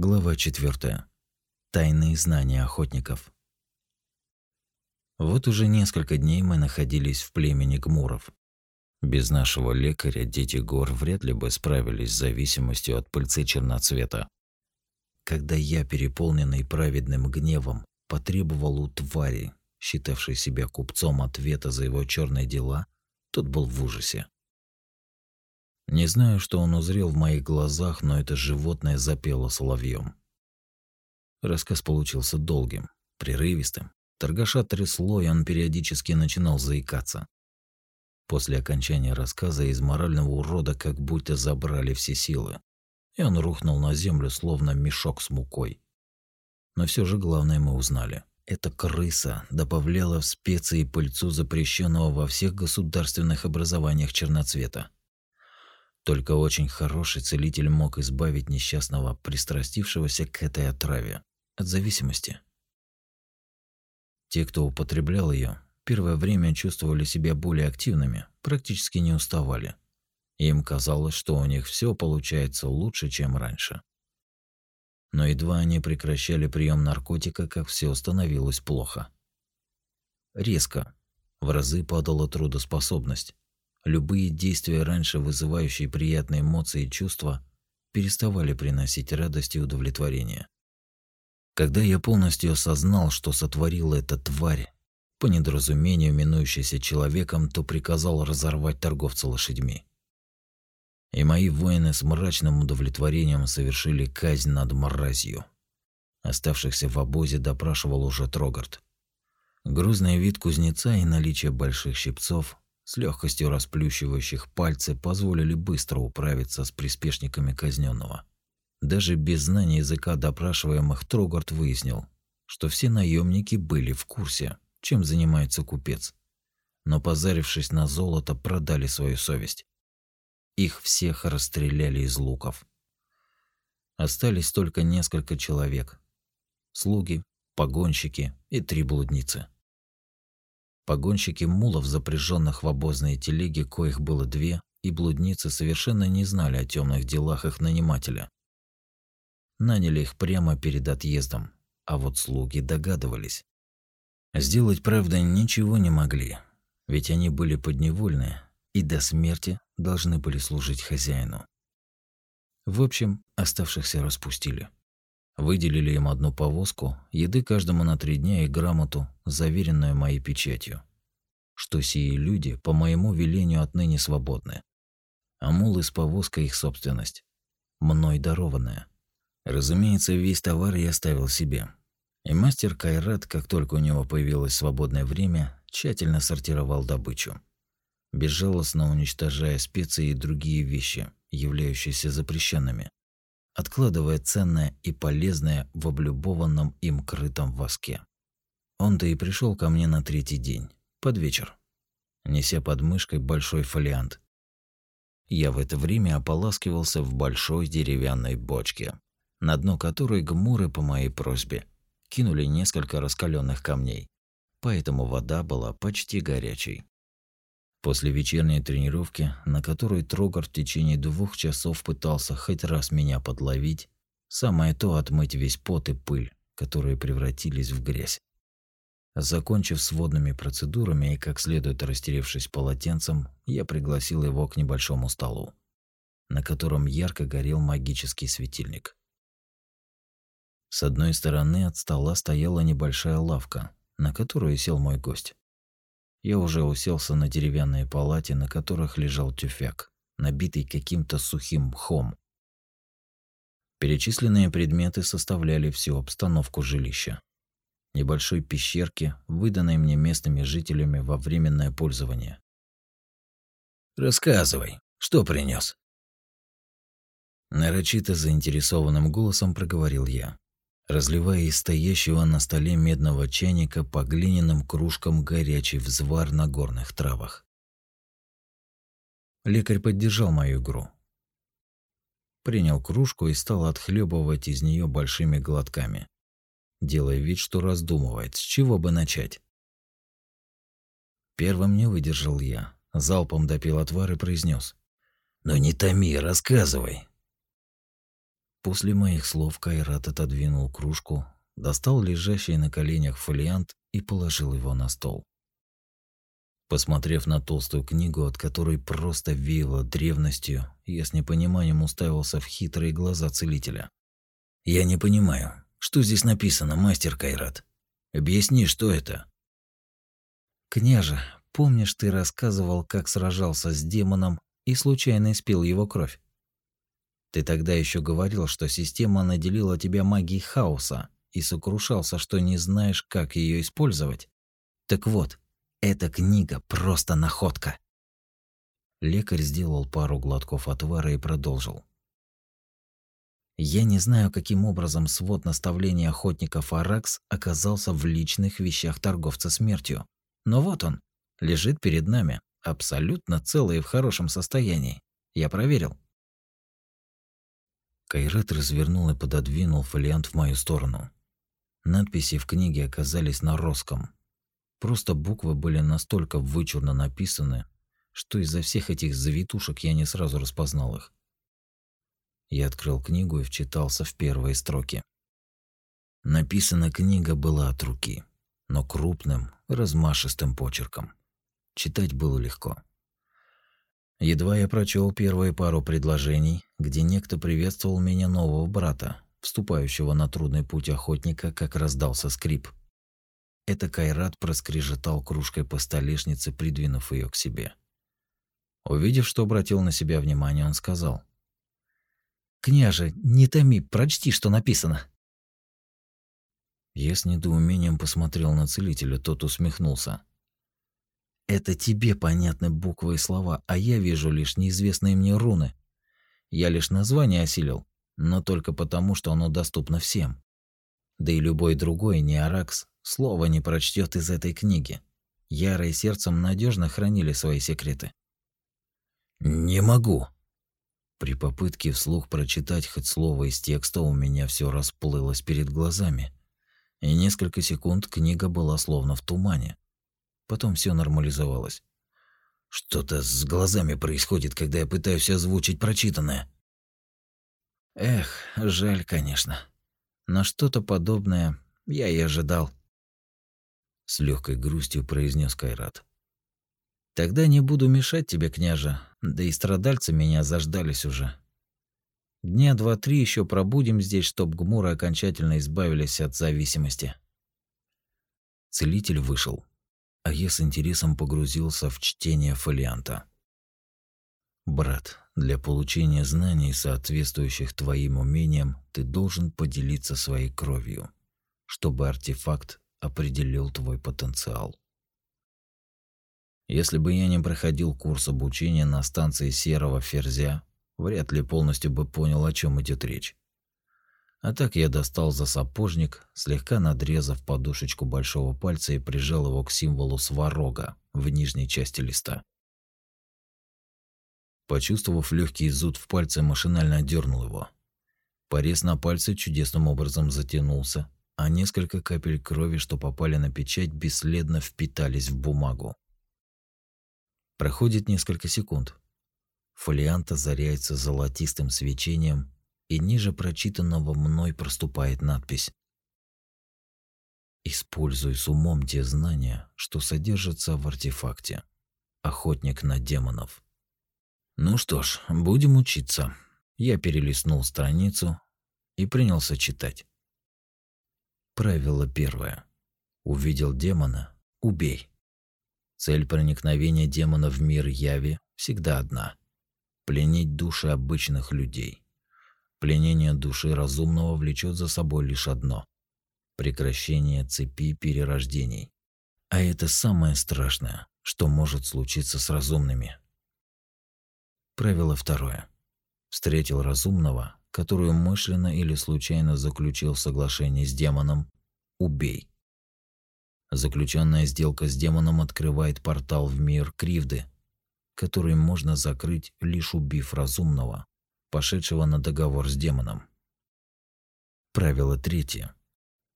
Глава 4. Тайные знания охотников. Вот уже несколько дней мы находились в племени гмуров. Без нашего лекаря дети гор вряд ли бы справились с зависимостью от пыльцы черноцвета. Когда я, переполненный праведным гневом, потребовал у твари, считавшей себя купцом ответа за его черные дела, тот был в ужасе. Не знаю, что он узрел в моих глазах, но это животное запело соловьем. Рассказ получился долгим, прерывистым. Торгаша трясло, и он периодически начинал заикаться. После окончания рассказа из морального урода как будто забрали все силы, и он рухнул на землю, словно мешок с мукой. Но все же главное мы узнали. Эта крыса добавляла в специи пыльцу запрещенного во всех государственных образованиях черноцвета. Только очень хороший целитель мог избавить несчастного, пристрастившегося к этой отраве, от зависимости. Те, кто употреблял ее, первое время чувствовали себя более активными, практически не уставали. Им казалось, что у них все получается лучше, чем раньше. Но едва они прекращали прием наркотика, как все становилось плохо. Резко, в разы падала трудоспособность, Любые действия, раньше вызывающие приятные эмоции и чувства, переставали приносить радость и удовлетворение. Когда я полностью осознал, что сотворила эта тварь, по недоразумению минующийся человеком, то приказал разорвать торговца лошадьми. И мои воины с мрачным удовлетворением совершили казнь над мразью. Оставшихся в обозе допрашивал уже Трогард. Грузный вид кузнеца и наличие больших щипцов с легкостью расплющивающих пальцы позволили быстро управиться с приспешниками казненного. Даже без знания языка допрашиваемых Трогард выяснил, что все наемники были в курсе, чем занимается купец, но позарившись на золото, продали свою совесть. Их всех расстреляли из луков. Остались только несколько человек: слуги, погонщики и три блудницы. Погонщики мулов, запряженных в обозные телеги, коих было две, и блудницы совершенно не знали о темных делах их нанимателя. Наняли их прямо перед отъездом, а вот слуги догадывались. Сделать, правда, ничего не могли, ведь они были подневольные и до смерти должны были служить хозяину. В общем, оставшихся распустили. Выделили им одну повозку, еды каждому на три дня и грамоту, заверенную моей печатью, что сии люди по моему велению отныне свободны. А мулы с повозкой их собственность, мной дарованная. Разумеется, весь товар я оставил себе. И мастер Кайрат, как только у него появилось свободное время, тщательно сортировал добычу, безжалостно уничтожая специи и другие вещи, являющиеся запрещенными откладывая ценное и полезное в облюбованном им крытом воске. Он-то и пришел ко мне на третий день, под вечер, неся под мышкой большой фолиант. Я в это время ополаскивался в большой деревянной бочке, на дно которой гмуры по моей просьбе кинули несколько раскаленных камней, поэтому вода была почти горячей. После вечерней тренировки, на которой Трогар в течение двух часов пытался хоть раз меня подловить, самое то отмыть весь пот и пыль, которые превратились в грязь. Закончив с водными процедурами и как следует растеревшись полотенцем, я пригласил его к небольшому столу, на котором ярко горел магический светильник. С одной стороны от стола стояла небольшая лавка, на которую сел мой гость. Я уже уселся на деревянные палати, на которых лежал тюфяк, набитый каким-то сухим мхом. Перечисленные предметы составляли всю обстановку жилища. Небольшой пещерки, выданной мне местными жителями во временное пользование. «Рассказывай, что принес? Нарочито заинтересованным голосом проговорил я разливая из стоящего на столе медного чайника по глиняным кружкам горячий взвар на горных травах. Лекарь поддержал мою игру. Принял кружку и стал отхлебывать из нее большими глотками, делая вид, что раздумывает, с чего бы начать. Первым не выдержал я, залпом допил отвар и произнес: "Ну не томи, рассказывай". После моих слов Кайрат отодвинул кружку, достал лежащий на коленях фолиант и положил его на стол. Посмотрев на толстую книгу, от которой просто веяло древностью, я с непониманием уставился в хитрые глаза целителя. «Я не понимаю, что здесь написано, мастер Кайрат? Объясни, что это?» «Княже, помнишь, ты рассказывал, как сражался с демоном и случайно испил его кровь? Ты тогда еще говорил, что система наделила тебя магией хаоса и сокрушался, что не знаешь, как ее использовать. Так вот, эта книга просто находка. Лекарь сделал пару глотков отвара и продолжил. Я не знаю, каким образом свод наставлений охотников Аракс оказался в личных вещах торговца смертью. Но вот он, лежит перед нами, абсолютно целый и в хорошем состоянии. Я проверил. Кайрат развернул и пододвинул фолиант в мою сторону. Надписи в книге оказались на русском, Просто буквы были настолько вычурно написаны, что из-за всех этих завитушек я не сразу распознал их. Я открыл книгу и вчитался в первые строки. Написана книга была от руки, но крупным, размашистым почерком. Читать было легко. Едва я прочел первые пару предложений, где некто приветствовал меня нового брата, вступающего на трудный путь охотника, как раздался скрип. Это Кайрат проскрежетал кружкой по столешнице, придвинув ее к себе. Увидев, что обратил на себя внимание, он сказал. «Княже, не томи, прочти, что написано». Я с недоумением посмотрел на целителя, тот усмехнулся. «Это тебе понятны буквы и слова, а я вижу лишь неизвестные мне руны. Я лишь название осилил, но только потому, что оно доступно всем. Да и любой другой, не Аракс, слова не прочтет из этой книги. Ярые сердцем надежно хранили свои секреты. «Не могу». При попытке вслух прочитать хоть слово из текста у меня все расплылось перед глазами. И несколько секунд книга была словно в тумане. Потом все нормализовалось. Что-то с глазами происходит, когда я пытаюсь озвучить прочитанное. Эх, жаль, конечно. Но что-то подобное я и ожидал. С легкой грустью произнес Кайрат. Тогда не буду мешать тебе, княже, да и страдальцы меня заждались уже. Дня два-три еще пробудем здесь, чтоб гмуры окончательно избавились от зависимости. Целитель вышел, а я с интересом погрузился в чтение фолианта. Брат, для получения знаний, соответствующих твоим умениям, ты должен поделиться своей кровью, чтобы артефакт определил твой потенциал. Если бы я не проходил курс обучения на станции Серого Ферзя, вряд ли полностью бы понял, о чем идет речь. А так я достал за сапожник, слегка надрезав подушечку большого пальца и прижал его к символу сварога в нижней части листа. Почувствовав легкий зуд в пальце, машинально отдернул его. Порез на пальце чудесным образом затянулся, а несколько капель крови, что попали на печать, бесследно впитались в бумагу. Проходит несколько секунд. Фолиант озаряется золотистым свечением, и ниже прочитанного мной проступает надпись Используй с умом те знания, что содержатся в артефакте. Охотник на демонов. Ну что ж, будем учиться. Я перелистнул страницу и принялся читать. Правило первое. Увидел демона – убей. Цель проникновения демона в мир яви всегда одна – пленить души обычных людей. Пленение души разумного влечет за собой лишь одно – прекращение цепи перерождений. А это самое страшное, что может случиться с разумными – Правило второе. Встретил разумного, который умышленно или случайно заключил соглашение с демоном – убей. Заключенная сделка с демоном открывает портал в мир кривды, который можно закрыть, лишь убив разумного, пошедшего на договор с демоном. Правило третье.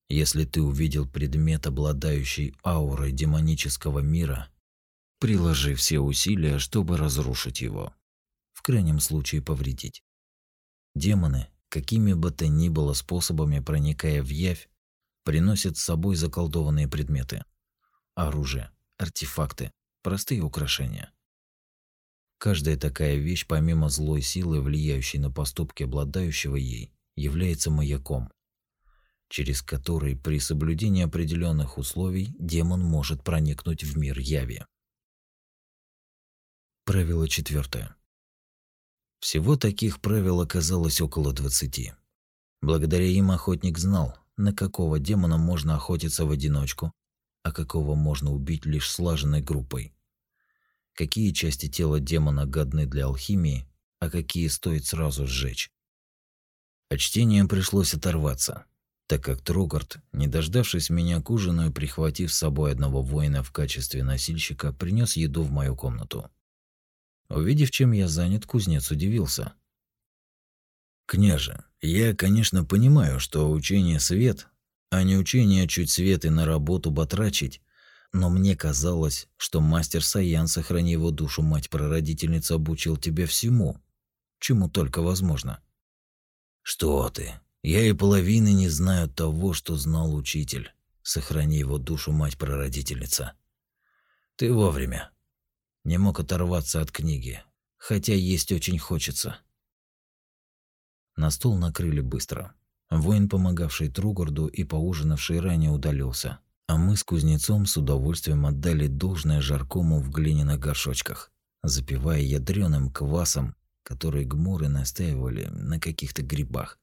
Если ты увидел предмет, обладающий аурой демонического мира, приложи все усилия, чтобы разрушить его в крайнем случае повредить. Демоны какими бы то ни было способами проникая в явь, приносят с собой заколдованные предметы. Оружие, артефакты, простые украшения. Каждая такая вещь, помимо злой силы, влияющей на поступки обладающего ей, является маяком, через который при соблюдении определенных условий демон может проникнуть в мир яви. Правило четвертое. Всего таких правил оказалось около двадцати. Благодаря им охотник знал, на какого демона можно охотиться в одиночку, а какого можно убить лишь слаженной группой. Какие части тела демона годны для алхимии, а какие стоит сразу сжечь. От чтения пришлось оторваться, так как Трогард, не дождавшись меня к ужину и прихватив с собой одного воина в качестве носильщика, принес еду в мою комнату. Увидев, чем я занят, кузнец удивился. «Княже, я, конечно, понимаю, что учение свет, а не учение чуть свет и на работу батрачить, но мне казалось, что мастер Саян, сохрани его душу, мать-прародительница, обучил тебя всему, чему только возможно». «Что ты? Я и половины не знаю того, что знал учитель. Сохрани его душу, мать-прародительница. Ты вовремя. Не мог оторваться от книги, хотя есть очень хочется. На стол накрыли быстро. Воин, помогавший Тругорду и поужинавший ранее, удалился, а мы с кузнецом с удовольствием отдали должное жаркому в глиняных горшочках, запивая ядреным квасом, который гмуры настаивали на каких-то грибах.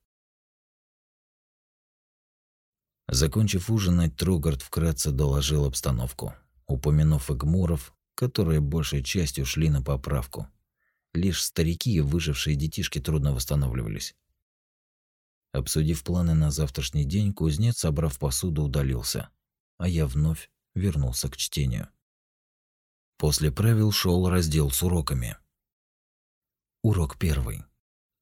Закончив ужинать, Тругард вкратце доложил обстановку, упомянув и гмуров, которые большей частью шли на поправку. Лишь старики и выжившие детишки трудно восстанавливались. Обсудив планы на завтрашний день, кузнец, собрав посуду, удалился, а я вновь вернулся к чтению. После правил шел раздел с уроками. Урок первый.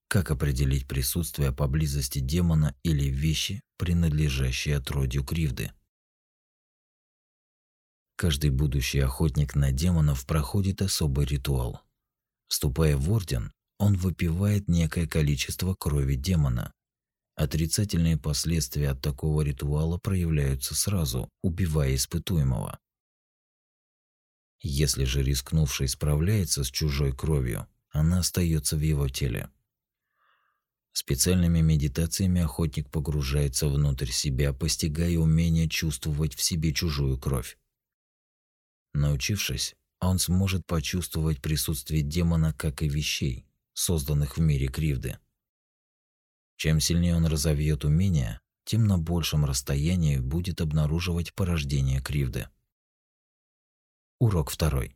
Как определить присутствие поблизости демона или вещи, принадлежащие отродью кривды? Каждый будущий охотник на демонов проходит особый ритуал. Вступая в орден, он выпивает некое количество крови демона. Отрицательные последствия от такого ритуала проявляются сразу, убивая испытуемого. Если же рискнувший справляется с чужой кровью, она остается в его теле. Специальными медитациями охотник погружается внутрь себя, постигая умение чувствовать в себе чужую кровь. Научившись, он сможет почувствовать присутствие демона, как и вещей, созданных в мире кривды. Чем сильнее он разовьет умение, тем на большем расстоянии будет обнаруживать порождение кривды. Урок второй.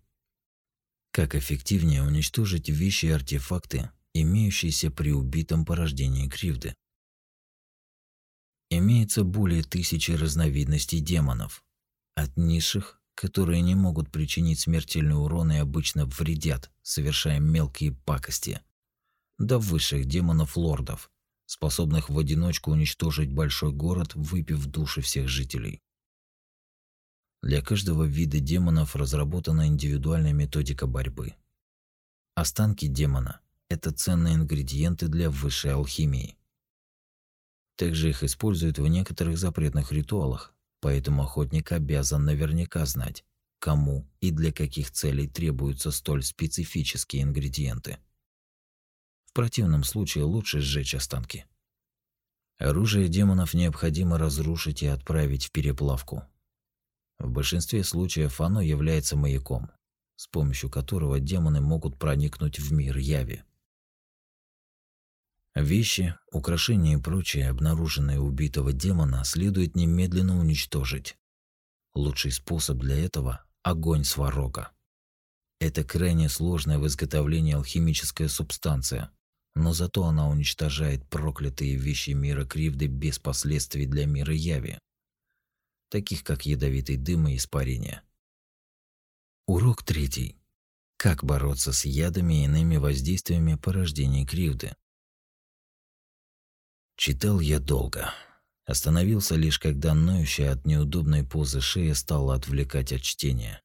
Как эффективнее уничтожить вещи и артефакты, имеющиеся при убитом порождении кривды. Имеется более тысячи разновидностей демонов, от низших которые не могут причинить смертельный урон и обычно вредят, совершая мелкие пакости, до высших демонов-лордов, способных в одиночку уничтожить большой город, выпив души всех жителей. Для каждого вида демонов разработана индивидуальная методика борьбы. Останки демона – это ценные ингредиенты для высшей алхимии. Также их используют в некоторых запретных ритуалах, Поэтому охотник обязан наверняка знать, кому и для каких целей требуются столь специфические ингредиенты. В противном случае лучше сжечь останки. Оружие демонов необходимо разрушить и отправить в переплавку. В большинстве случаев оно является маяком, с помощью которого демоны могут проникнуть в мир яви. Вещи, украшения и прочее, обнаруженные убитого демона, следует немедленно уничтожить. Лучший способ для этого – огонь сварога. Это крайне сложная в изготовлении алхимическая субстанция, но зато она уничтожает проклятые вещи мира кривды без последствий для мира яви, таких как ядовитый дым и испарение. Урок третий. Как бороться с ядами и иными воздействиями порождения кривды. Читал я долго. Остановился лишь когда ноющая от неудобной позы шея стала отвлекать от чтения.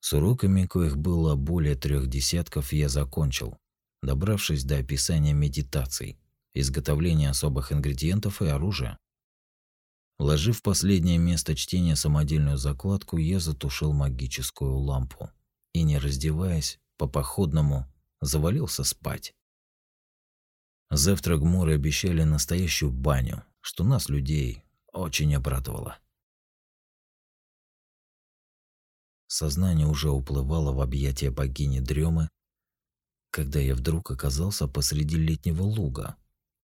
С уроками, коих было более трех десятков, я закончил, добравшись до описания медитаций, изготовление особых ингредиентов и оружия. Вложив в последнее место чтения самодельную закладку, я затушил магическую лампу и, не раздеваясь, по походному завалился спать. Завтра гмуры обещали настоящую баню, что нас, людей, очень обрадовало. Сознание уже уплывало в объятия богини Дремы, когда я вдруг оказался посреди летнего луга,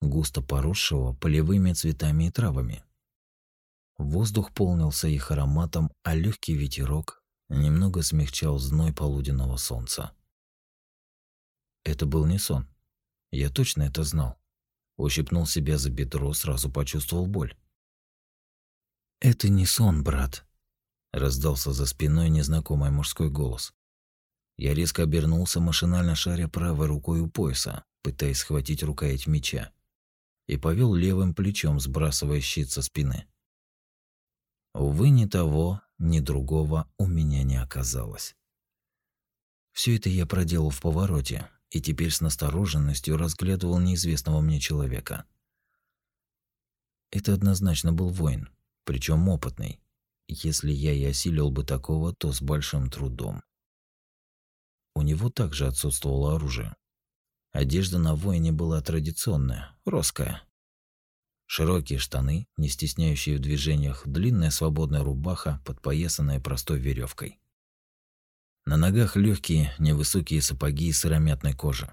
густо поросшего полевыми цветами и травами. Воздух полнился их ароматом, а легкий ветерок немного смягчал зной полуденного солнца. Это был не сон. Я точно это знал. Ущипнул себя за бедро, сразу почувствовал боль. «Это не сон, брат», — раздался за спиной незнакомый мужской голос. Я резко обернулся, машинально шаря правой рукой у пояса, пытаясь схватить рукоять меча, и повел левым плечом, сбрасывая щит со спины. Увы, ни того, ни другого у меня не оказалось. Все это я проделал в повороте, и теперь с настороженностью разглядывал неизвестного мне человека. Это однозначно был воин, причем опытный. Если я и осилил бы такого, то с большим трудом. У него также отсутствовало оружие. Одежда на воине была традиционная, роская. Широкие штаны, не стесняющие в движениях, длинная свободная рубаха, подпоясанная простой веревкой. На ногах легкие, невысокие сапоги из сыромятной кожи.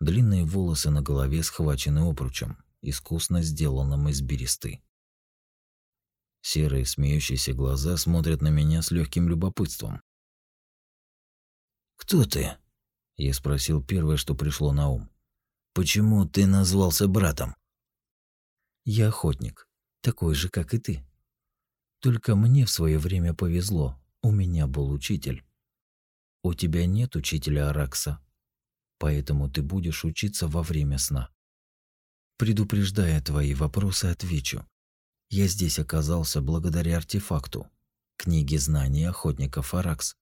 Длинные волосы на голове схвачены обручем, искусно сделанным из бересты. Серые смеющиеся глаза смотрят на меня с легким любопытством. «Кто ты?» – я спросил первое, что пришло на ум. «Почему ты назвался братом?» «Я охотник, такой же, как и ты. Только мне в свое время повезло, у меня был учитель. У тебя нет учителя Аракса, поэтому ты будешь учиться во время сна. Предупреждая твои вопросы, отвечу. Я здесь оказался благодаря артефакту, книге знаний охотников Аракс.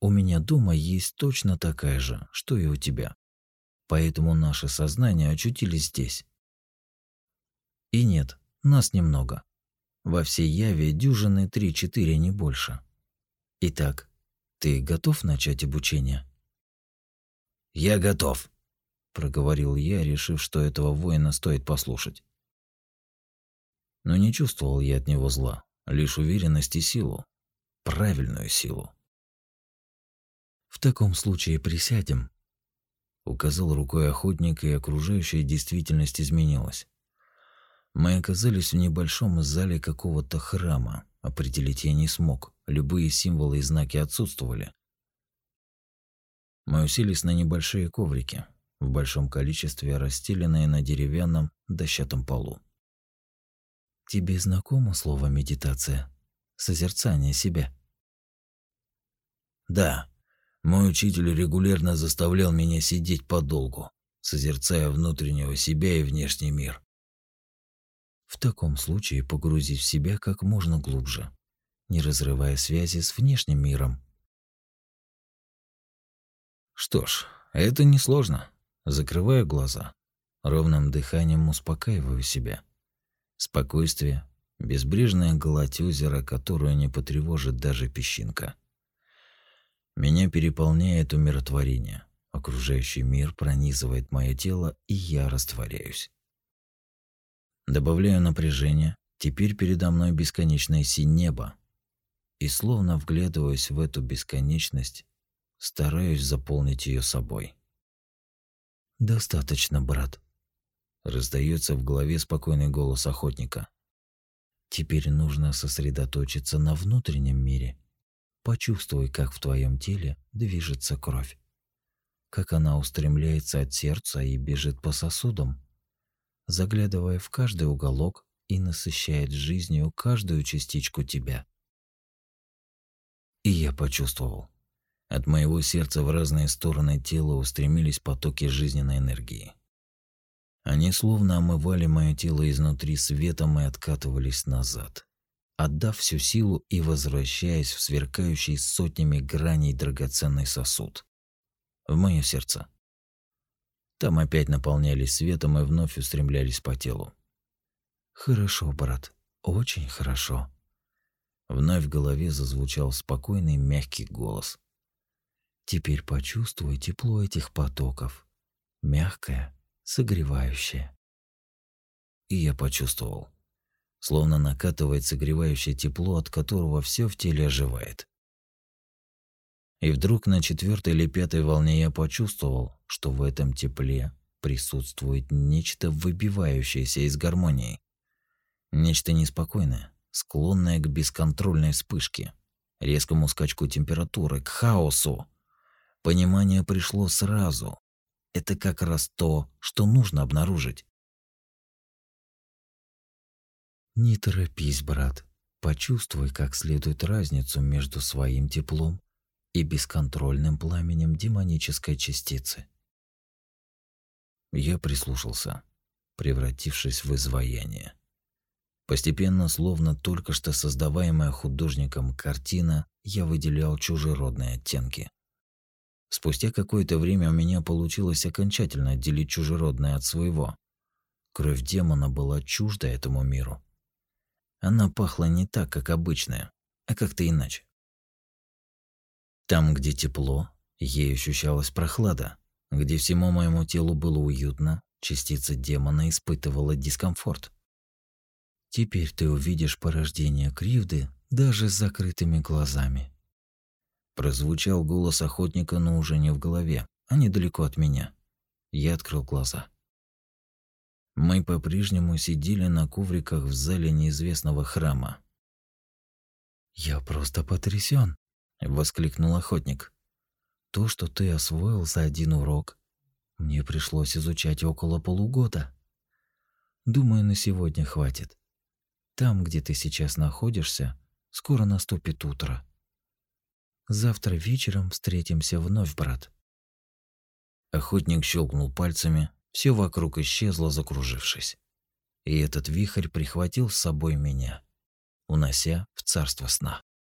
У меня дома есть точно такая же, что и у тебя. Поэтому наше сознание очутились здесь. И нет, нас немного. Во всей Яве дюжины три-четыре, не больше. Итак, ты готов начать обучение? Я готов, проговорил я, решив, что этого воина стоит послушать. Но не чувствовал я от него зла, лишь уверенность и силу, правильную силу. В таком случае присядем, указал рукой охотник, и окружающая действительность изменилась. Мы оказались в небольшом зале какого-то храма. Определить я не смог. Любые символы и знаки отсутствовали. Мы уселись на небольшие коврики, в большом количестве расстеленные на деревянном дощатом полу. Тебе знакомо слово медитация? Созерцание себя? Да. Мой учитель регулярно заставлял меня сидеть подолгу, созерцая внутреннего себя и внешний мир. В таком случае погрузись в себя как можно глубже, не разрывая связи с внешним миром. Что ж, это несложно. Закрываю глаза, ровным дыханием успокаиваю себя. Спокойствие, безбрежная гладь озера, которую не потревожит даже песчинка. Меня переполняет умиротворение. Окружающий мир пронизывает мое тело, и я растворяюсь. Добавляю напряжение. Теперь передо мной бесконечное синь неба, и словно вглядываясь в эту бесконечность, стараюсь заполнить ее собой. Достаточно, брат. Раздается в голове спокойный голос охотника. Теперь нужно сосредоточиться на внутреннем мире. Почувствуй, как в твоем теле движется кровь, как она устремляется от сердца и бежит по сосудам, заглядывая в каждый уголок и насыщает жизнью каждую частичку тебя. И я почувствовал. От моего сердца в разные стороны тела устремились потоки жизненной энергии. Они словно омывали мое тело изнутри светом и откатывались назад, отдав всю силу и возвращаясь в сверкающий сотнями граней драгоценный сосуд. В мое сердце. Там опять наполнялись светом и вновь устремлялись по телу. Хорошо, брат, очень хорошо. Вновь в голове зазвучал спокойный мягкий голос. Теперь почувствуй тепло этих потоков. Мягкое, согревающее. И я почувствовал. Словно накатывает согревающее тепло, от которого все в теле оживает. И вдруг на четвертой или пятой волне я почувствовал, что в этом тепле присутствует нечто выбивающееся из гармонии. Нечто неспокойное, склонное к бесконтрольной вспышке, резкому скачку температуры, к хаосу. Понимание пришло сразу. Это как раз то, что нужно обнаружить. Не торопись, брат. Почувствуй как следует разницу между своим теплом и бесконтрольным пламенем демонической частицы. Я прислушался, превратившись в изваяние. Постепенно, словно только что создаваемая художником картина, я выделял чужеродные оттенки. Спустя какое-то время у меня получилось окончательно отделить чужеродное от своего. Кровь демона была чужда этому миру. Она пахла не так, как обычная, а как-то иначе. Там, где тепло, ей ощущалась прохлада. Где всему моему телу было уютно, частица демона испытывала дискомфорт. Теперь ты увидишь порождение кривды даже с закрытыми глазами. Прозвучал голос охотника, но уже не в голове, а недалеко от меня. Я открыл глаза. Мы по-прежнему сидели на ковриках в зале неизвестного храма. Я просто потрясен, воскликнул охотник. То, что ты освоил за один урок, мне пришлось изучать около полугода. Думаю, на сегодня хватит. Там, где ты сейчас находишься, скоро наступит утро. Завтра вечером встретимся вновь, брат. Охотник щелкнул пальцами, все вокруг исчезло, закружившись. И этот вихрь прихватил с собой меня, унося в царство сна.